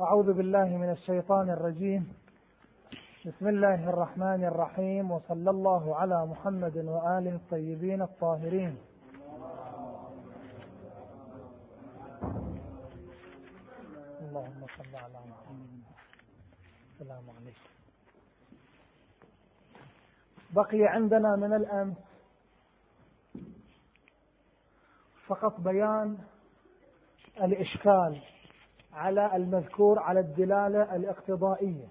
أعوذ بالله من الشيطان الرجيم. بسم الله الرحمن الرحيم وصلى الله على محمد وآله الطيبين الطاهرين. اللهم صل على محمد. السلام عليكم. بقي عندنا من الأمس فقط بيان الإشكال. على المذكور على الدلالة الاقتضائية.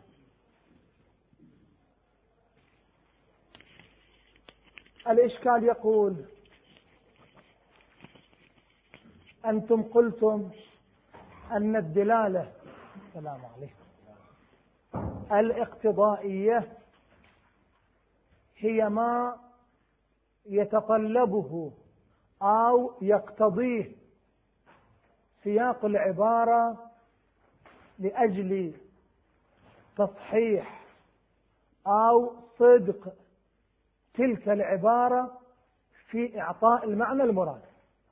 الإشكال يقول أنتم قلتم أن الدلالة السلام عليكم الاقتضائية هي ما يتطلبه أو يقتضيه سياق العبارة لأجل تصحيح أو صدق تلك العبارة في إعطاء المعنى المراد.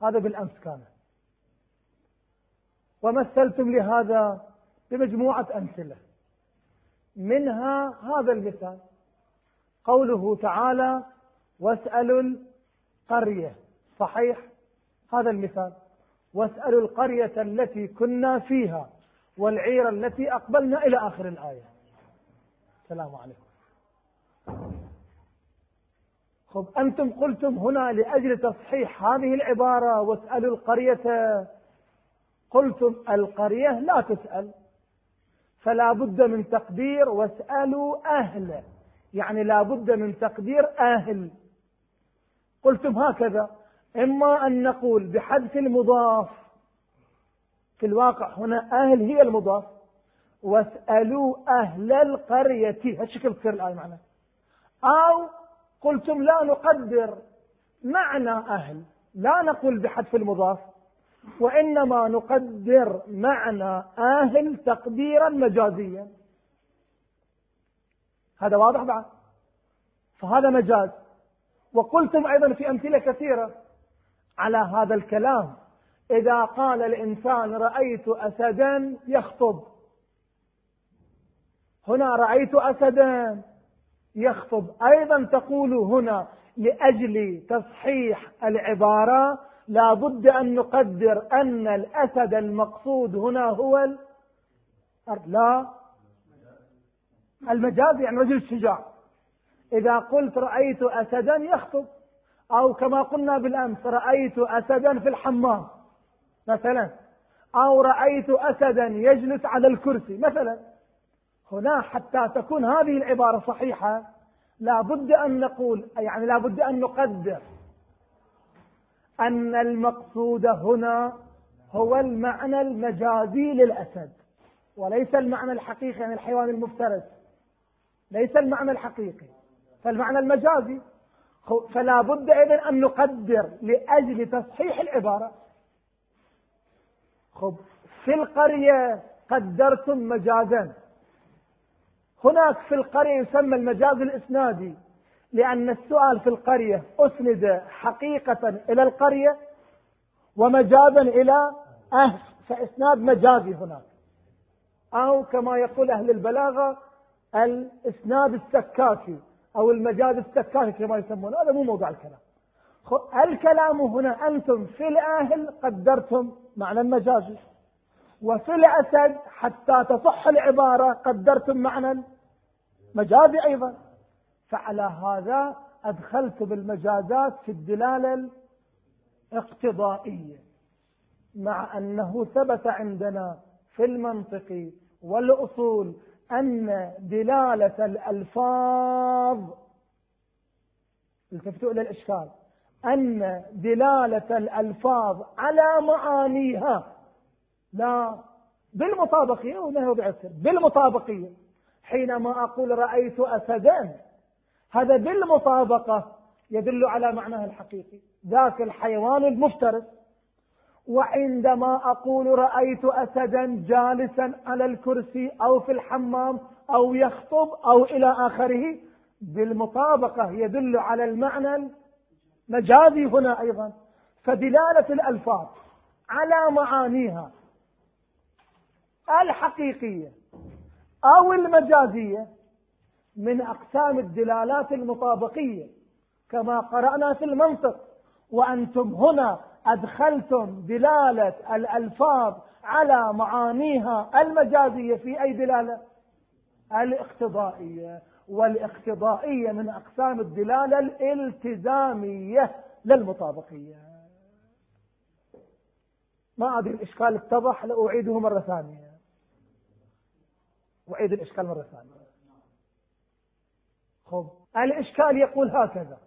هذا بالأمس كان. ومثلتم لهذا بمجموعة أمثلة. منها هذا المثال. قوله تعالى واسألوا القرية. صحيح؟ هذا المثال. واسألوا القرية التي كنا فيها. والعير التي أقبلنا إلى آخر الآية. السلام عليكم. خب أنتم قلتم هنا لأجل تصحيح هذه العبارة واسألوا القرية. قلتم القرية لا تسأل فلا بد من تقدير واسألوا أهل. يعني لا بد من تقدير أهل. قلتم هكذا إما أن نقول بحذف المضاف في الواقع هنا أهل هي المضاف. واسألوا أهل القرية. هالشكل تصير الآية معنا؟ أو قلتم لا نقدر. معنى أهل. لا نقول بحذف المضاف. وإنما نقدر معنى أهل تقديرا مجازيا. هذا واضح بعد؟ فهذا مجاز. وقلتم أيضا في أمثلة كثيرة على هذا الكلام. إذا قال الإنسان رأيت أسدا يخطب. هنا رأيت أسدا يخطب. أيضا تقول هنا لأجل تصحيح العبارة لا بد أن نقدر أن الأسد المقصود هنا هو ال... لا. المجاز يعني رجل الشجاع. إذا قلت رأيت أسدا يخطب. أو كما قلنا بالأمس رأيت أسدا في الحمام. مثلا. أو رأيت أسدا يجلس على الكرسي مثلا. هنا حتى تكون هذه العبارة صحيحة لا بد أن نقول يعني لا بد أن نقدر أن المقصود هنا هو المعنى المجازي للأسد. وليس المعنى الحقيقي يعني الحيوان المفترس. ليس المعنى الحقيقي. فالمعنى المجازي فلا بد إذن أن نقدر لأجل تصحيح العبارة خب في القرية قدرتم مجازا. هناك في القرية يسمى المجاز الإسنادي لأن السؤال في القرية أسند حقيقة إلى القرية ومجازا إلى أهل فإسناد مجازي هناك. أو كما يقول أهل البلاغة الإسناد السكاكي أو المجاز السكاكي كما يسمونه. هذا مو موضوع الكلام. الكلام هنا أنتم في الأهل قدرتم معنى المجازي وفي الأسد حتى تصح العبارة قدرتم معنى مجازي أيضا. فعلى هذا أدخلت بالمجازات في الدلالة الاقتضائية مع أنه ثبت عندنا في المنطق والأصول أن دلالة الألفاظ التفتوا إلى الإشكال أن دلالة الألفاظ على معانيها. لا بالمطابقية وما هو بعسر بالمطابقية. حينما أقول رأيت أسدا هذا بالمطابقة يدل على معناه الحقيقي. ذاك الحيوان المفترس. وعندما أقول رأيت أسدا جالسا على الكرسي أو في الحمام أو يخطب أو إلى آخره بالمطابقة يدل على المعنى المجازي هنا أيضا فدلالة الألفاظ على معانيها الحقيقية أو المجازية من أقسام الدلالات المطابقية كما قرأنا في المنطق. وأنتم هنا أدخلتم دلالة الألفاظ على معانيها المجازية في أي دلالة؟ الاقتضائية. والاقتضائية من أقسام الدلالة الالتزامية للمطابقية. ما أدري الإشكال اتضح؟ لأعيده مرة ثانية. أعيد الإشكال مرة ثانية. خب الإشكال يقول هكذا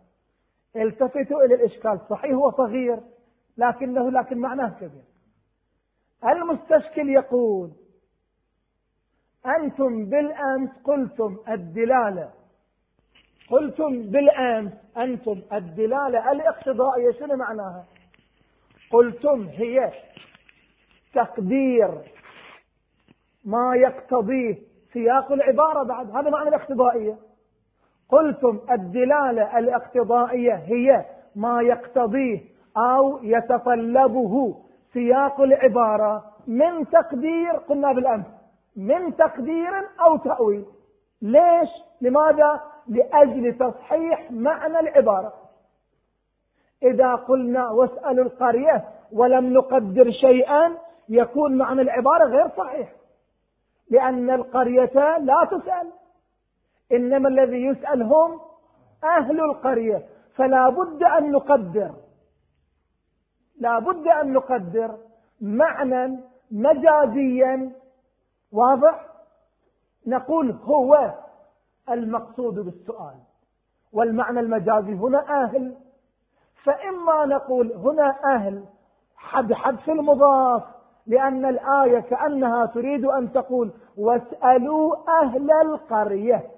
التفتوا إلى الإشكال صحيح هو صغير لكنه لكن معناه كبير. المستشكل يقول أنتم بالأمس قلتم الدلالة. قلتم بالأمس أنتم الدلالة. الاقتضائية شنو معناها؟ قلتم هي تقدير ما يقتضيه سياق العبارة بعد. هذا معنى الاقتضائية. قلتم الدلالة الاقتضائية هي ما يقتضيه أو يتطلبه سياق العبارة من تقدير قلنا بالأمس. من تقدير أو تأويل. ليش؟ لماذا؟ لأجل تصحيح معنى العبارة. إذا قلنا واسألوا القرية ولم نقدر شيئا يكون معنى العبارة غير صحيح. لأن القرية لا تسأل. إنما الذي يسأل هم أهل القرية. فلا بد أن نقدر. لا بد أن نقدر معنى مجازيا واضح؟ نقول هو المقصود بالسؤال. والمعنى المجازي هنا أهل. فإما نقول هنا أهل حد حذف المضاف لأن الآية كأنها تريد أن تقول واسألوا أهل القرية.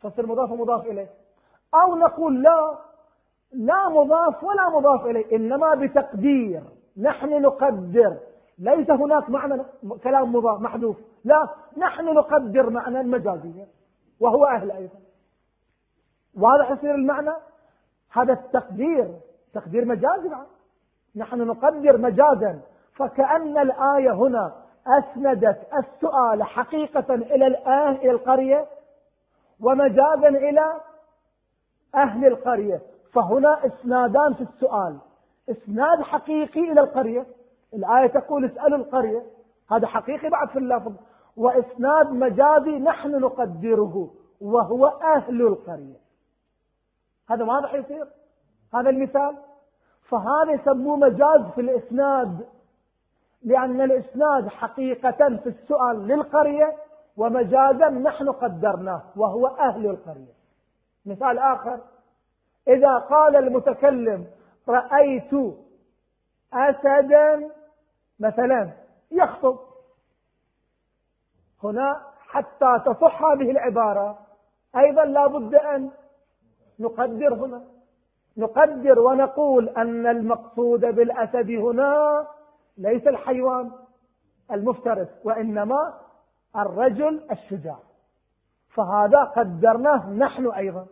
فصل مضاف ومضاف إليه. أو نقول لا لا مضاف ولا مضاف إليه إنما بتقدير. نحن نقدر. ليس هناك معنى كلام مضاف محذوف. لا نحن نقدر معنى مجازيا وهو أهل أيضا. واضح يصير المعنى؟ هذا التقدير تقدير مجازي بعد نحن نقدر مجازا. فكأن الآية هنا أسندت السؤال حقيقة إلى الآن إلى القرية ومجازا إلى أهل القرية. فهنا إسنادان في السؤال. إسناد حقيقي إلى القرية. الآية تقول اسألوا القرية. هذا حقيقي بعد في اللفظ. وإسناد مجازي نحن نقدره وهو أهل القرية. هذا ماذا يصير. هذا المثال. فهذا يسموه مجاز في الإسناد. لأن الإسناد حقيقة في السؤال للقرية ومجازا نحن قدرناه وهو أهل القرية. مثال آخر. إذا قال المتكلم رأيت أسدا مثلا يخطب. هنا حتى تصح هذه العبارة أيضا لا بد أن نقدر هنا. نقدر ونقول أن المقصود بالأسد هنا ليس الحيوان المفترس وإنما الرجل الشجاع. فهذا قدرناه نحن أيضا.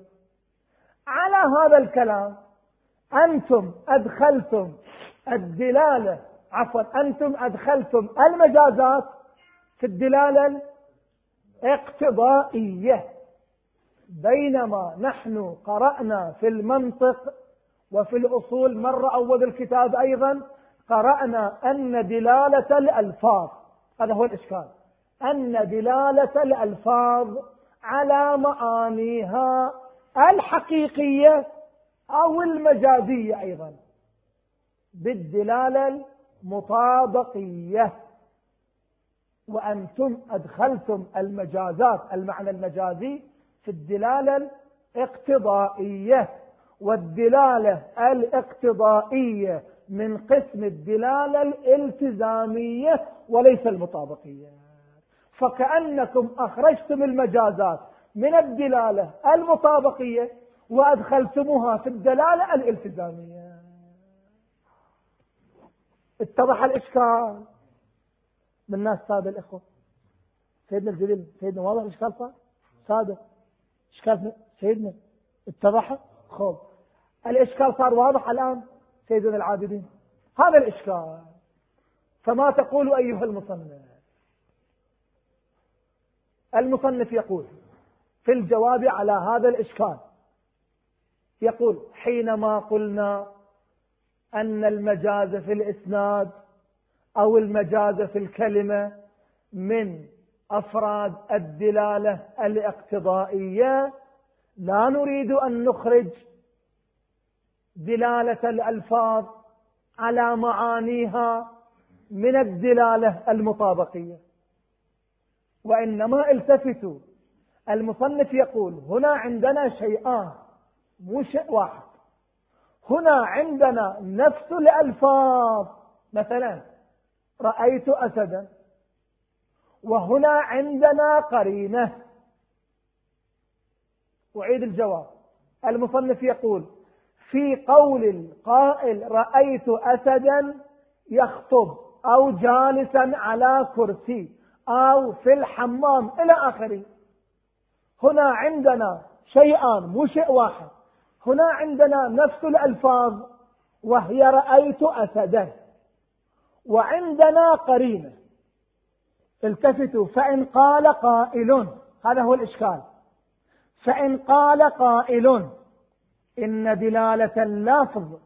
على هذا الكلام أنتم أدخلتم الدلالة عفوا أنتم أدخلتم المجازات في الدلالة الاقتضائية. بينما نحن قرأنا في المنطق وفي الأصول مرة أول الكتاب أيضا قرأنا أن دلالة الألفاظ هذا هو الإشكال أن دلالة الألفاظ على معانيها الحقيقية أو المجازية أيضا. بالدلالة المطابقية وأنتم أدخلتم المجازات المعنى المجازي في الدلالة الاقتضائية. والدلالة الاقتضائية من قسم الدلالة الالتزامية وليس المطابقية. فكأنكم أخرجتم المجازات من الدلالة المطابقية وأدخلتموها في الدلالة الالتزامية. اتضح الإشكال. من الناس سادة الإخوة. سيدنا الجليل سيدنا واضح الإشكال صار؟ سادة إشكال سيدنا اتضح؟ خب الإشكال صار واضح الآن سيدنا العابدين. هذا الإشكال. فما تقول أيها المصنف. المصنف يقول في الجواب على هذا الإشكال يقول حينما قلنا أن المجاز في الإسناد أو المجاز في الكلمة من أفراد الدلالة الاقتضائية. لا نريد أن نخرج دلالة الألفاظ على معانيها من الدلالة المطابقية وإنما التفتوا المصنف يقول هنا عندنا شيئان مو شيء واحد. هنا عندنا نفس الألفاظ. مثلا رأيت أسدا. وهنا عندنا قرينة. أعيد الجواب. المصنف يقول في قول القائل رأيت أسدا يخطب أو جالسا على كرسي أو في الحمام إلى آخره. هنا عندنا شيئان مو شيء واحد. هنا عندنا نفس الألفاظ وهي رأيت أسدا وعندنا قرينة. التفتوا فإن قال قائل. هذا هو الإشكال. فإن قال قائل. إن دلالة اللفظ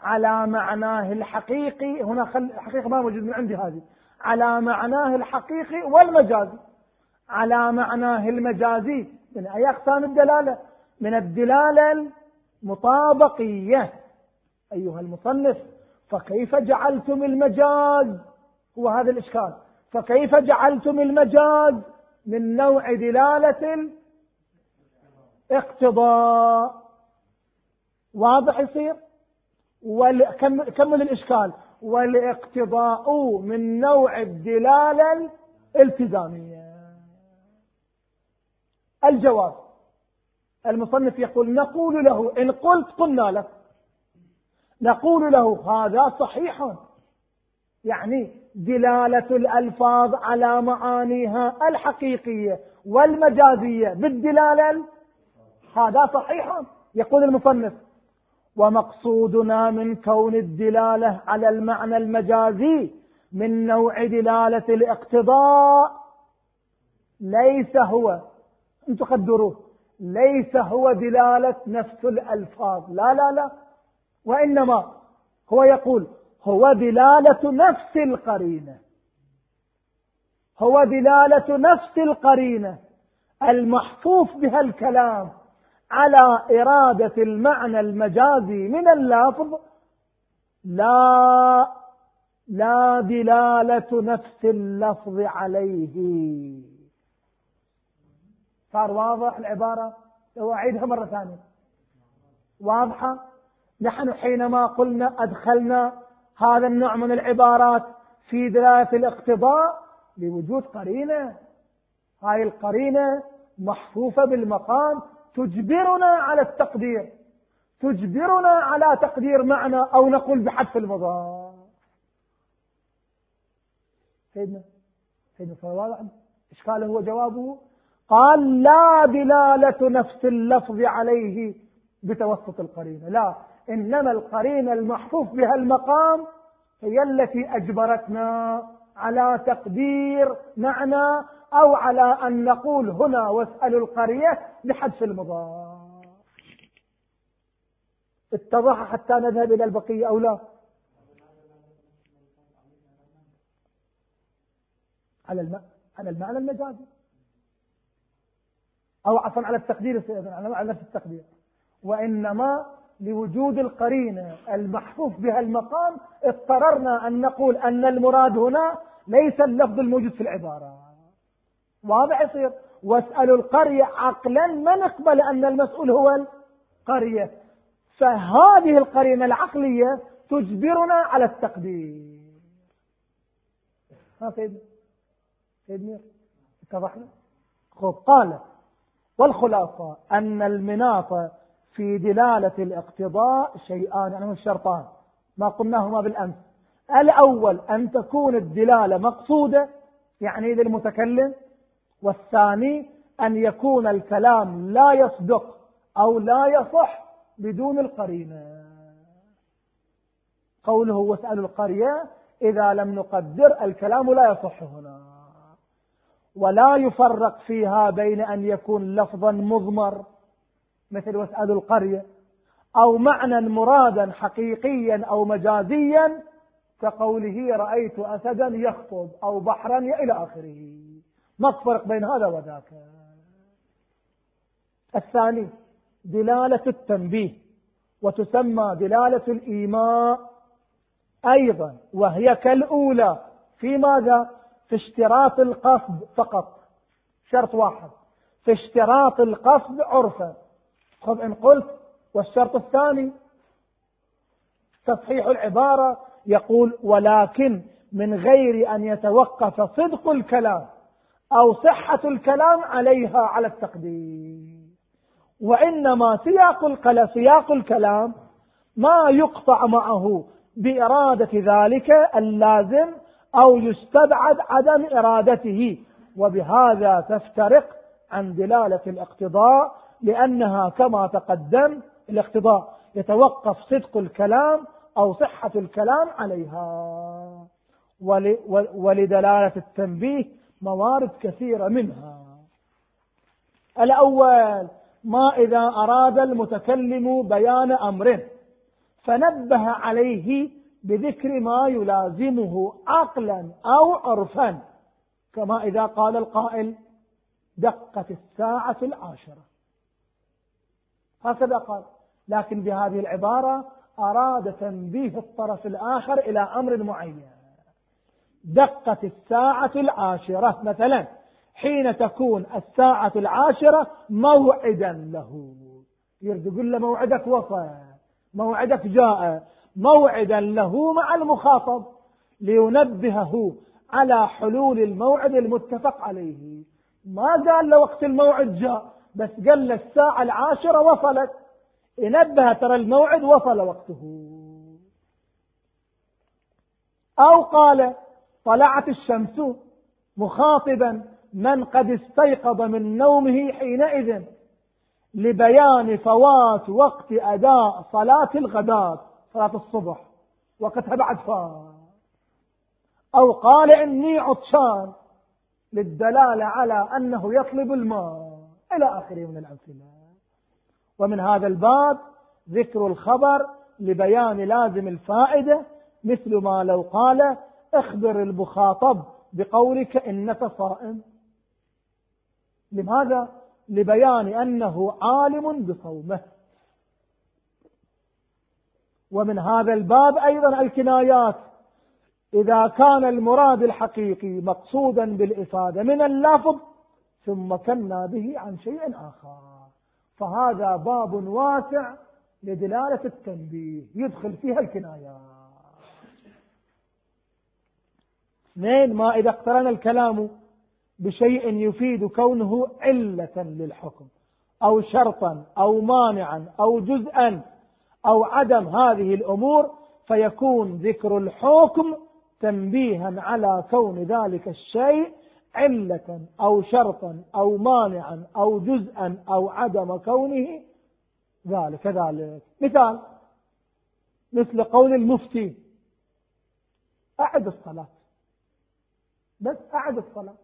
على معناه الحقيقي هنا خل الحقيقة ما موجود من عندي هذه. على معناه الحقيقي والمجازي. على معناه المجازي. من أي أقسام الدلالة؟ من الدلالة المطابقية أيها المصنف فكيف جعلتم المجاز؟ هو هذا الإشكال. فكيف جعلتم المجاز؟ من نوع دلالة الاقتضاء. واضح يصير؟ كمل الإشكال؟ والاقتضاء من نوع الدلالة الالتزامية. الجواب. المصنف يقول نقول له إن قلت قلنا لك نقول له هذا صحيح. يعني دلالة الألفاظ على معانيها الحقيقية والمجازية بالدلالة. هذا صحيح يقول المصنف. ومقصودنا من كون الدلالة على المعنى المجازي من نوع دلالة الاقتضاء ليس هو. أنتم قدروه ليس هو دلالة نفس الألفاظ. لا لا لا. وإنما هو يقول هو دلالة نفس القرينة. هو دلالة نفس القرينة المحفوف بها الكلام على إرادة المعنى المجازي من اللفظ. لا لا دلالة نفس اللفظ عليه. صار واضح العبارة. لو أعيدها مرة ثانية. واضحة؟ نحن حينما قلنا أدخلنا هذا النوع من العبارات في دلالة الاقتضاء لوجود قرينة. هاي القرينة محفوفة بالمقام تجبرنا على التقدير. تجبرنا على تقدير معنى أو نقول بحذف المضاف سيدنا سيدنا صلى الله عليه وسلم إشكاله هو جوابه؟ قال لا دلالة نفس اللفظ عليه بتوسط القرينة لا إنما القرينة المحفوف بها المقام هي التي أجبرتنا على تقدير معنى أو على أن نقول هنا واسألوا القرية بحذف المضاف. اتضح حتى نذهب إلى البقية أو لا؟ على المعنى المجازي. أو عفوا على التقدير على نفس التقدير. وإنما لوجود القرينة المحفوف بها المقام اضطررنا أن نقول أن المراد هنا ليس اللفظ الموجود في العبارة. واضح يصير واسألوا القرية عقلا ما نقبل أن المسؤول هو القرية؟ فهذه القرينة العقلية تجبرنا على التقدير. ها سيدنا سيدنا اتضحنا خب قال والخلاصة أن المناط في دلالة الاقتضاء شيئان يعني الشرطان. ما قلناهما بالأمس. الأول أن تكون الدلالة مقصودة يعني للمتكلم والثاني أن يكون الكلام لا يصدق أو لا يصح بدون القرينة. قوله واسأل القرية إذا لم نقدر الكلام لا يصح هنا. ولا يفرق فيها بين أن يكون لفظا مضمر مثل واسأل القرية أو معنى مرادا حقيقيا أو مجازيا كقوله رأيت أسدا يخطب أو بحرا إلى آخره. ما تفرق بين هذا وذاك؟ الثاني دلالة التنبيه وتسمى دلالة الإيماء أيضا وهي كالأولى. في ماذا؟ في اشتراط القصد فقط. شرط واحد. في اشتراط القصد عرفا. خذ إن قلت والشرط الثاني تصحيح العبارة يقول ولكن من غير أن يتوقف صدق الكلام أو صحة الكلام عليها على التقدير وإنما سياق القلم سياق الكلام ما يقطع معه بإرادة ذلك اللازم أو يستبعد عدم إرادته. وبهذا تفترق عن دلالة الاقتضاء لأنها كما تقدم الاقتضاء يتوقف صدق الكلام أو صحة الكلام عليها. ولدلالة التنبيه موارد كثيرة منها. الأول ما إذا أراد المتكلم بيان أمره فنبه عليه بذكر ما يلازمه عقلا أو عرفا كما إذا قال القائل دقت الساعة العاشرة. هكذا قال. لكن بهذه العبارة أراد تنبيه الطرف الآخر إلى أمر معين. دقت الساعة العاشرة مثلا حين تكون الساعة العاشرة موعدا له. يرد يقول له موعدك وصل موعدك جاء موعدا له مع المخاطب لينبهه على حلول الموعد المتفق عليه. ما قال له وقت الموعد جاء بس قال له الساعة العاشرة وصلت. ينبه ترى الموعد وصل وقته. أو قال طلعت الشمس مخاطبا من قد استيقظ من نومه حينئذ لبيان فوات وقت أداء صلاة الغداة. صلاة الصبح وقتها بعد فات أو قال إني عطشان للدلالة على أنه يطلب الماء إلى آخره من الأمثلة ومن هذا الباب ذكر الخبر لبيان لازم الفائدة مثل ما لو قال اخبر المخاطب بقولك إنك صائم. لماذا؟ لبيان أنه عالم بصومه. ومن هذا الباب أيضا الكنايات. إذا كان المراد الحقيقي مقصودا بالإفادة من اللفظ ثم كنا به عن شيء آخر. فهذا باب واسع لدلالة التنبيه يدخل فيها الكنايات. اثنين ما إذا اقترن الكلام بشيء يفيد كونه علة للحكم أو شرطا أو مانعا أو جزءا. أو عدم هذه الأمور فيكون ذكر الحكم تنبيها على كون ذلك الشيء علة أو شرطا أو مانعا أو جزءا أو عدم كونه ذلك. ذلك مثال مثل قول المفتي أعد الصلاة. بس أعد الصلاة.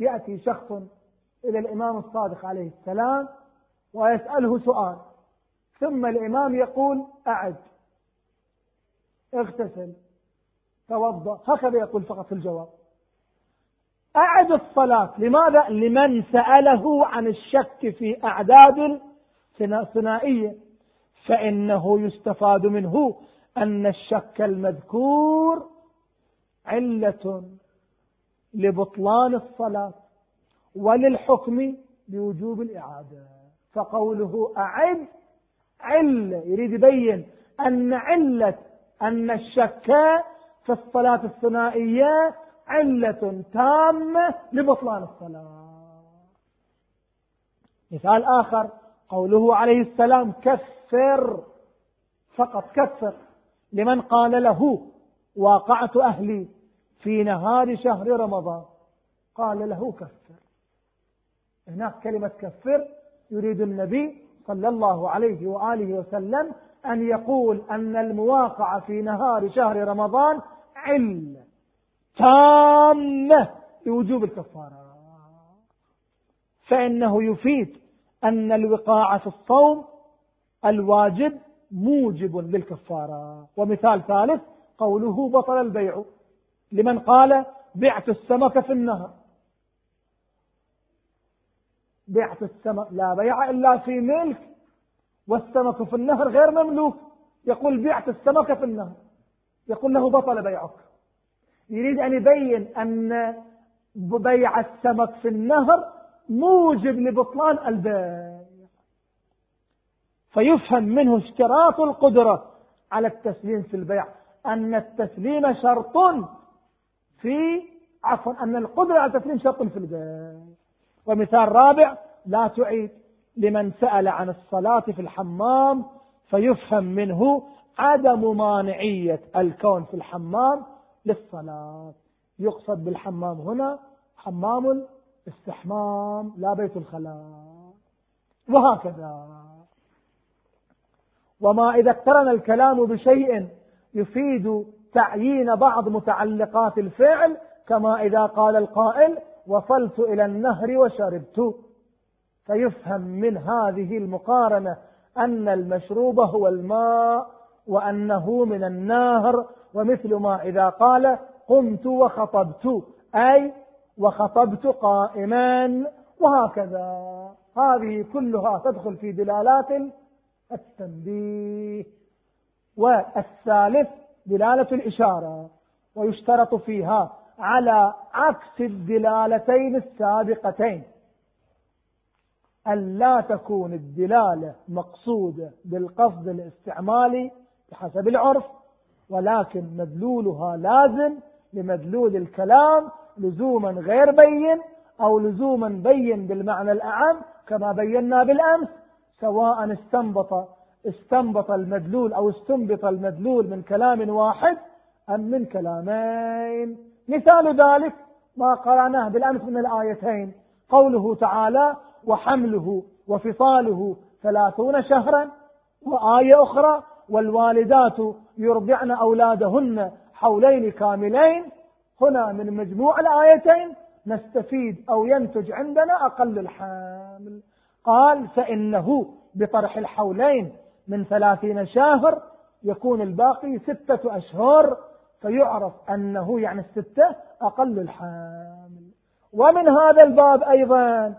يأتي شخص إلى الإمام الصادق عليه السلام ويسأله سؤال. ثم الإمام يقول أعد. اغتسل. توضأ. هكذا يقول فقط في الجواب. أعد الصلاة. لماذا؟ لمن سأله عن الشك في أعداد ثنائية فإنه يستفاد منه أن الشك المذكور علة لبطلان الصلاة وللحكم بوجوب الإعادة. فقوله أعد علة يريد يبين أن علة أن الشك في الصلاة الثنائية علة تامة لبطلان الصلاة. مثال آخر قوله عليه السلام كفر فقط كفر لمن قال له واقعت أهلي في نهار شهر رمضان قال له كفر. هناك كلمة كفر يريد النبي صلى الله عليه وآله وسلم أن يقول أن المواقعة في نهار شهر رمضان علة تامة لوجوب الكفارة. فإنه يفيد أن الوقاع في الصوم الواجب موجب للكفارة. ومثال ثالث قوله بطل البيع. لمن قال بعت السمك في النهر. بعت السمك لا بيع إلا في ملك والسمك في النهر غير مملوك. يقول بعت السمك في النهر. يقول له بطل بيعك. يريد أن يبين أن بيع السمك في النهر موجب لبطلان البيع. فيفهم منه اشتراط القدرة على التسليم في البيع. أن التسليم شرط في عفوا أن القدرة على التسليم شرط في البيع. ومثال رابع لا تعيد لمن سأل عن الصلاة في الحمام فيفهم منه عدم مانعية الكون في الحمام للصلاة. يقصد بالحمام هنا حمام الاستحمام لا بيت الخلاء. وهكذا. وما إذا اقترن الكلام بشيء يفيد تعيين بعض متعلقات الفعل كما إذا قال القائل وصلت إلى النهر وشربت. فيفهم من هذه المقارنة أن المشروب هو الماء وأنه من النهر ومثل ما إذا قال قمت وخطبت أي وخطبت قائما وهكذا. هذه كلها تدخل في دلالات التنبيه. والثالث دلالة الإشارة ويشترط فيها على عكس الدلالتين السابقتين. أن لا تكون الدلالة مقصودة بالقصد الاستعمالي بحسب العرف ولكن مدلولها لازم لمدلول الكلام لزوما غير بين أو لزوما بين بالمعنى الأعم كما بينا بالأمس سواء استنبط استنبط المدلول أو استنبط المدلول من كلام واحد أم من كلامين. مثال ذلك ما قرأناه بالأمس من الآيتين. قوله تعالى وحمله وفصاله ثلاثون شهرا. وآية أخرى والوالدات يرضعن أولادهن حولين كاملين. هنا من مجموع الآيتين نستفيد أو ينتج عندنا أقل الحامل. قال فإنه بطرح الحولين من ثلاثين شهر يكون الباقي ستة أشهر. فيعرف أنه يعني الستة أقل الحامل. ومن هذا الباب أيضا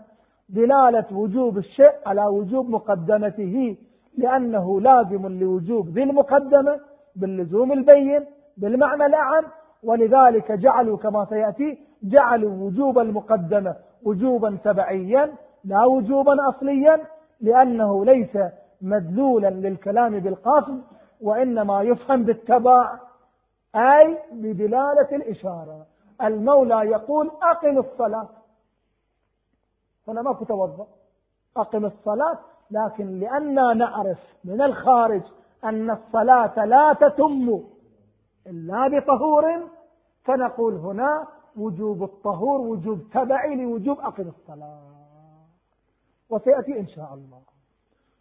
دلالة وجوب الشيء على وجوب مقدمته لأنه لازم لوجوب ذي المقدمة باللزوم البين بالمعنى الأعم ولذلك جعلوا كما سيأتي جعلوا وجوب المقدمة وجوبا تبعيا لا وجوبا أصليا لأنه ليس مدلولا للكلام بالقصد وإنما يفهم بالتبع أي بدلالة الإشارة. المولى يقول أقم الصلاة. هنا ما توضأ. أقم الصلاة لكن لأننا نعرف من الخارج أن الصلاة لا تتم إلا بطهور فنقول هنا وجوب الطهور وجوب تبعي لوجوب أقم الصلاة. وسيأتي إن شاء الله.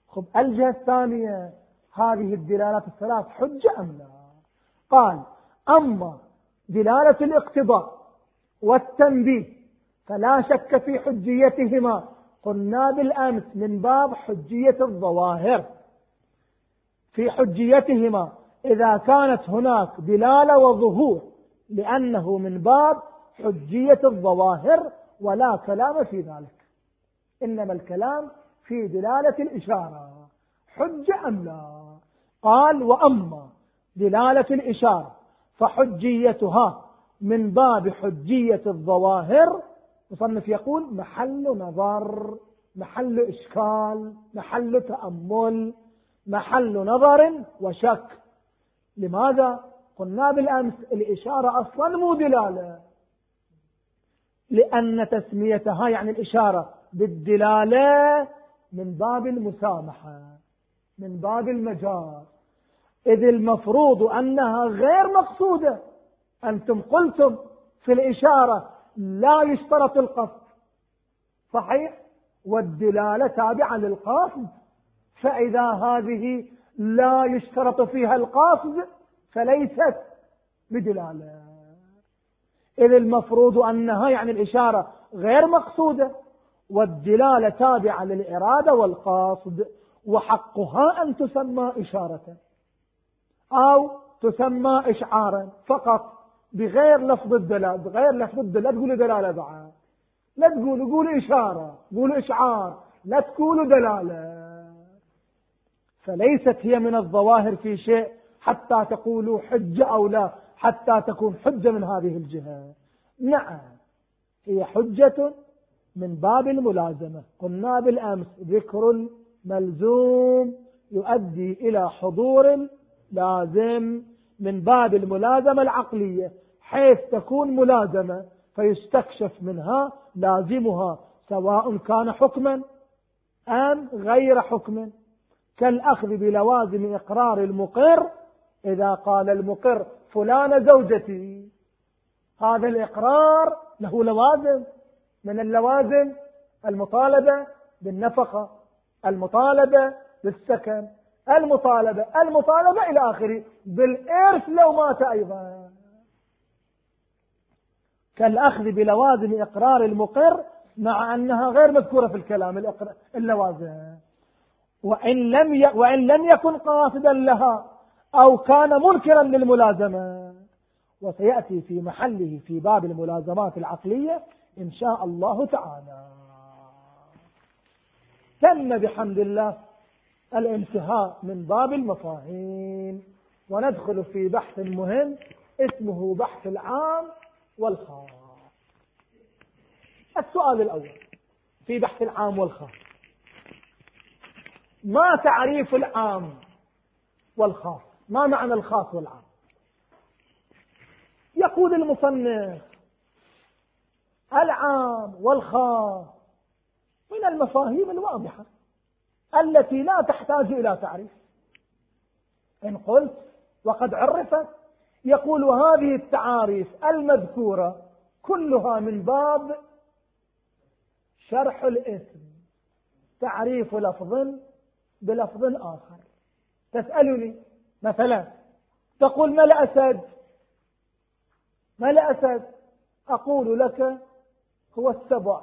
خب الجهة الثانية هذه الدلالات الثلاث حجة أم لا؟ قال أما دلالة الاقتضاء والتنبيه فلا شك في حجيتهما. قلنا بالأمس من باب حجية الظواهر. في حجيتهما إذا كانت هناك دلالة وظهور لأنه من باب حجية الظواهر ولا كلام في ذلك. إنما الكلام في دلالة الإشارة. حجة أم لا؟ قال وأما دلالة الإشارة. فحجيتها من باب حجية الظواهر. مصنف يقول محل نظر محل إشكال محل تأمل محل نظر وشك. لماذا؟ قلنا بالأمس الإشارة أصلا مو دلالة. لأن تسميتها يعني الإشارة بالدلالة من باب المسامحة من باب المجاز. إذ المفروض أنها غير مقصودة. أنتم قلتم في الإشارة لا يشترط القصد. صحيح؟ والدلالة تابعة للقصد فإذا هذه لا يشترط فيها القصد فليست بدلالة. إذ المفروض أنها يعني الإشارة غير مقصودة. والدلالة تابعة للإرادة والقصد وحقها أن تسمى إشارة. أو تسمى إشعارا فقط بغير لفظ الدلالة بغير لفظ الدلالة لا تقولوا دلالة بعد. لا تقولوا قولوا إشارة قولوا إشعار لا تقولوا دلالة. فليست هي من الظواهر في شيء حتى تقولوا حجة أو لا حتى تكون حجة من هذه الجهة. نعم هي حجة من باب الملازمة. قلنا بالأمس ذكر الملزوم يؤدي إلى حضور لازم من باب الملازمة العقلية. حيث تكون ملازمة فيستكشف منها لازمها سواء كان حكما أم غير حكم كالأخذ بلوازم إقرار المقر إذا قال المقر فلان زوجتي هذا الإقرار له لوازم. من اللوازم؟ المطالبة بالنفقة المطالبة بالسكن المطالبة. المطالبة إلى آخره. بالإرث لو مات أيضا. كالأخذ بلوازم إقرار المقر مع أنها غير مذكورة في الكلام اللوازم. وإن لم ي... وإن لم يكن قاصدا لها أو كان منكرا للملازمة. وسيأتي في محله في باب الملازمات العقلية إن شاء الله تعالى. تم بحمد الله. الانتهاء من باب المفاهيم وندخل في بحث مهم اسمه بحث العام والخاص. السؤال الأول في بحث العام والخاص. ما تعريف العام والخاص؟ ما معنى الخاص والعام؟ يقول المصنف العام والخاص من المفاهيم الواضحة. التي لا تحتاج إلى تعريف. إن قلت وقد عرفت يقول هذه التعاريف المذكورة كلها من باب شرح الاسم تعريف لفظ بلفظ آخر. تسألني مثلا تقول ما الأسد؟ ما الأسد؟ أقول لك هو السبع.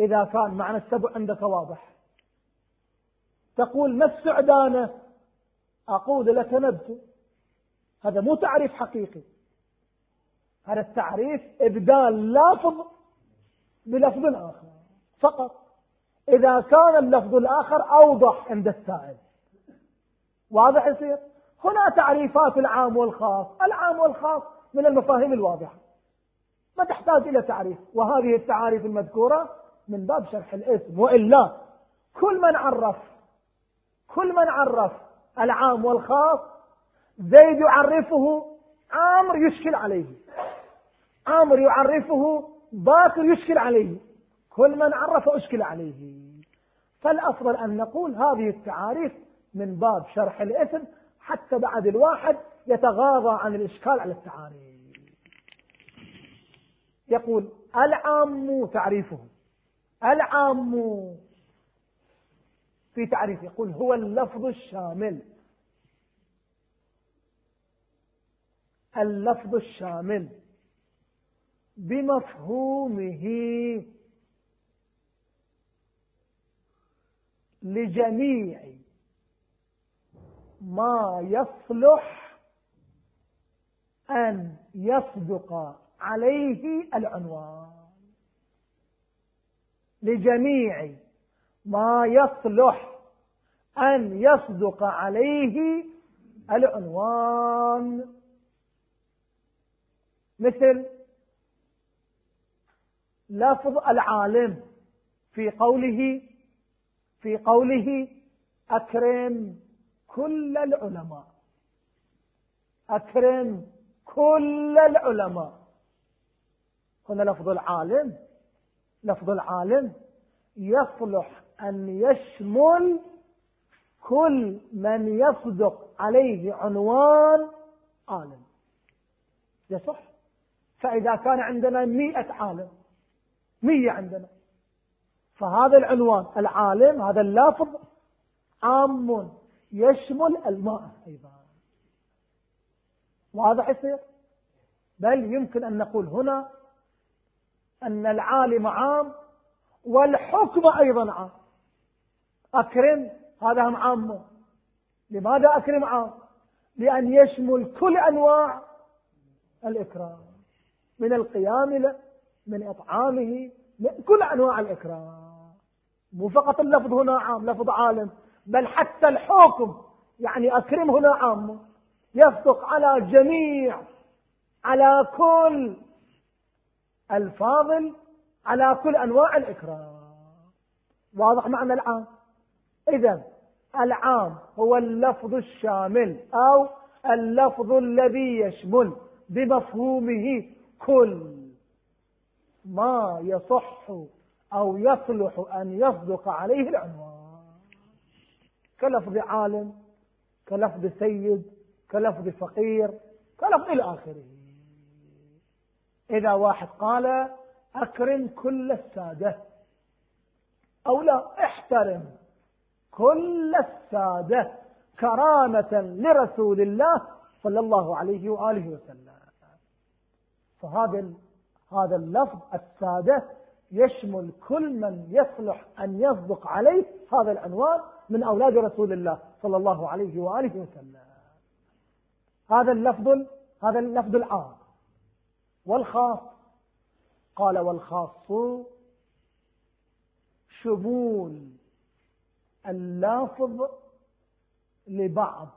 إذا كان معنى السبع عندك واضح. تقول ما السعدانة أقول لك نبت. هذا مو تعريف حقيقي. هذا التعريف إبدال لفظ بلفظ آخر. فقط. إذا كان اللفظ الآخر أوضح عند السائل. واضح يصير؟ هنا تعريفات العام والخاص. العام والخاص من المفاهيم الواضحة. ما تحتاج إلى تعريف. وهذه التعاريف المذكورة من باب شرح الاسم. وإلا كل من عرف كل من عرف العام والخاص زيد يعرفه عامر يشكل عليه. عامر يعرفه باكر يشكل عليه. كل من عرف أشكل عليه. فالأفضل أن نقول هذه التعاريف من باب شرح الاسم حتى بعد الواحد يتغاضى عن الإشكال على التعاريف. يقول العام تعريفه. العام في تعريف يقول هو اللفظ الشامل. اللفظ الشامل. بمفهومه. لجميع ما يصلح أن يصدق عليه العنوان. لجميع ما يصلح أن يصدق عليه العنوان. مثل لفظ العالم في قوله في قوله أكرم كل العلماء. أكرم كل العلماء. هنا لفظ العالم لفظ العالم يصلح أن يشمل كل من يصدق عليه عنوان عالم. يصح فإذا كان عندنا مئة عالم مية عندنا فهذا العنوان العالم هذا اللفظ عام يشمل الماء أيضا. واضح يصير؟ بل يمكن أن نقول هنا أن العالم عام والحكم أيضا عام. أكرم؟ هذا هم عامه. لماذا أكرم عام؟ لأن يشمل كل أنواع الإكرام. من القيام من إطعامه من كل أنواع الإكرام. مو فقط اللفظ هنا عام لفظ عالم بل حتى الحكم. يعني أكرم هنا عام. يصدق على جميع على كل الفاضل على كل أنواع الإكرام. واضح معنى العام؟ إذا العام هو اللفظ الشامل أو اللفظ الذي يشمل بمفهومه كل. ما يصح أو يصلح أن يصدق عليه العنوان. كلفظ عالم كلفظ سيد كلفظ فقير كلفظ إلى آخره. إذا واحد قال أكرم كل السادة أو لا احترم. كل السادة كرامة لرسول الله صلى الله عليه وآله وسلم. فهذا هذا اللفظ السادة يشمل كل من يصلح أن يصدق عليه هذا العنوان من أولاد رسول الله صلى الله عليه وآله وسلم. هذا اللفظ هذا اللفظ العام. والخاص قال والخاص شمول اللافظ لبعض.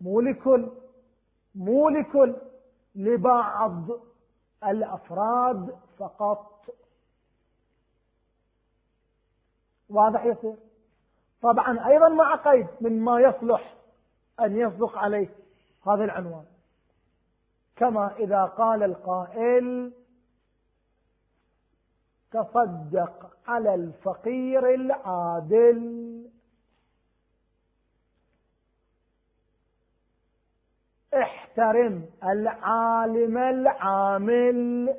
مو لكل مو لكل لبعض الأفراد فقط. واضح يصير طبعا أيضا مع قيد مما يصلح أن يصدق عليه هذا العنوان. كما إذا قال القائل تصدق على الفقير العادل. احترم العالم العامل.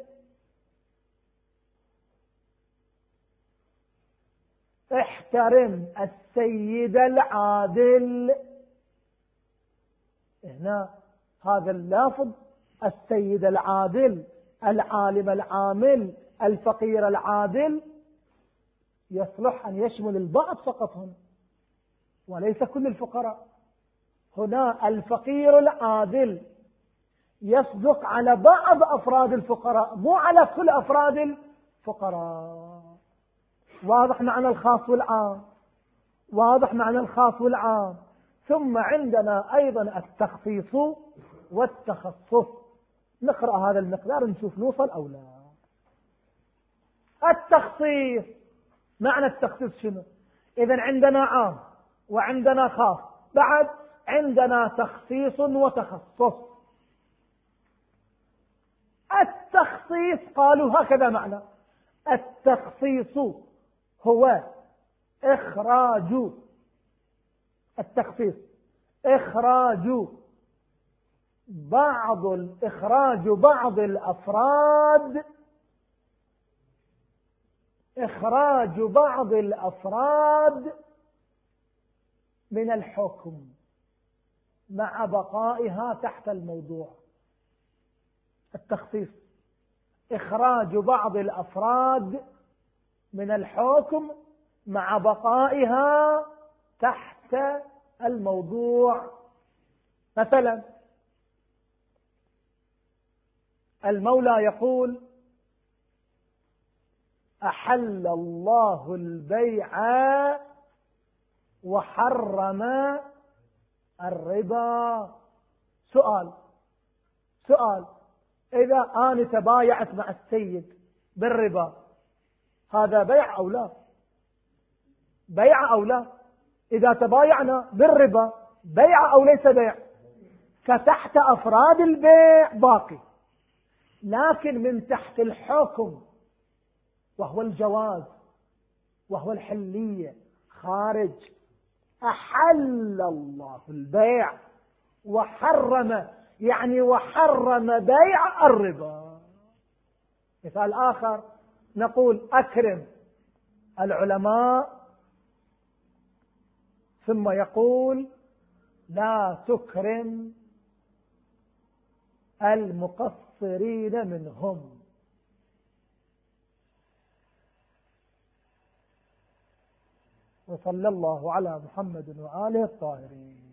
احترم السيد العادل. هنا هذا اللفظ السيد العادل العالم العامل. الفقير العادل يصلح أن يشمل البعض فقط هنا وليس كل الفقراء. هنا الفقير العادل يصدق على بعض أفراد الفقراء مو على كل أفراد الفقراء. واضح معنى الخاص والعام واضح معنى الخاص والعام. ثم عندنا أيضا التخصيص والتخصص. نقرأ هذا المقدار نشوف نوصل أو لا. التخصيص. معنى التخصيص شنو؟ إذا عندنا عام وعندنا خاص. بعد عندنا تخصيص وتخصص. التخصيص قالوا هكذا معنى. التخصيص هو إخراج. التخصيص إخراج. بعض إخراج بعض الأفراد إخراج بعض الأفراد من الحكم مع بقائها تحت الموضوع. التخصيص. إخراج بعض الأفراد من الحكم مع بقائها تحت الموضوع. مثلا المولى يقول أحل الله البيع وحرم الربا. سؤال سؤال إذا أنا تبايعت مع السيد بالربا هذا بيع أو لا؟ بيع أو لا؟ إذا تبايعنا بالربا بيع أو ليس بيع؟ فتحت أفراد البيع باقي لكن من تحت الحكم وهو الجواز وهو الحلية خارج. أحل الله البيع وحرم يعني وحرم بيع الربا. مثال آخر نقول أكرم العلماء ثم يقول لا تكرم المقصرين منهم. وصلى الله على محمد وآله الطاهرين.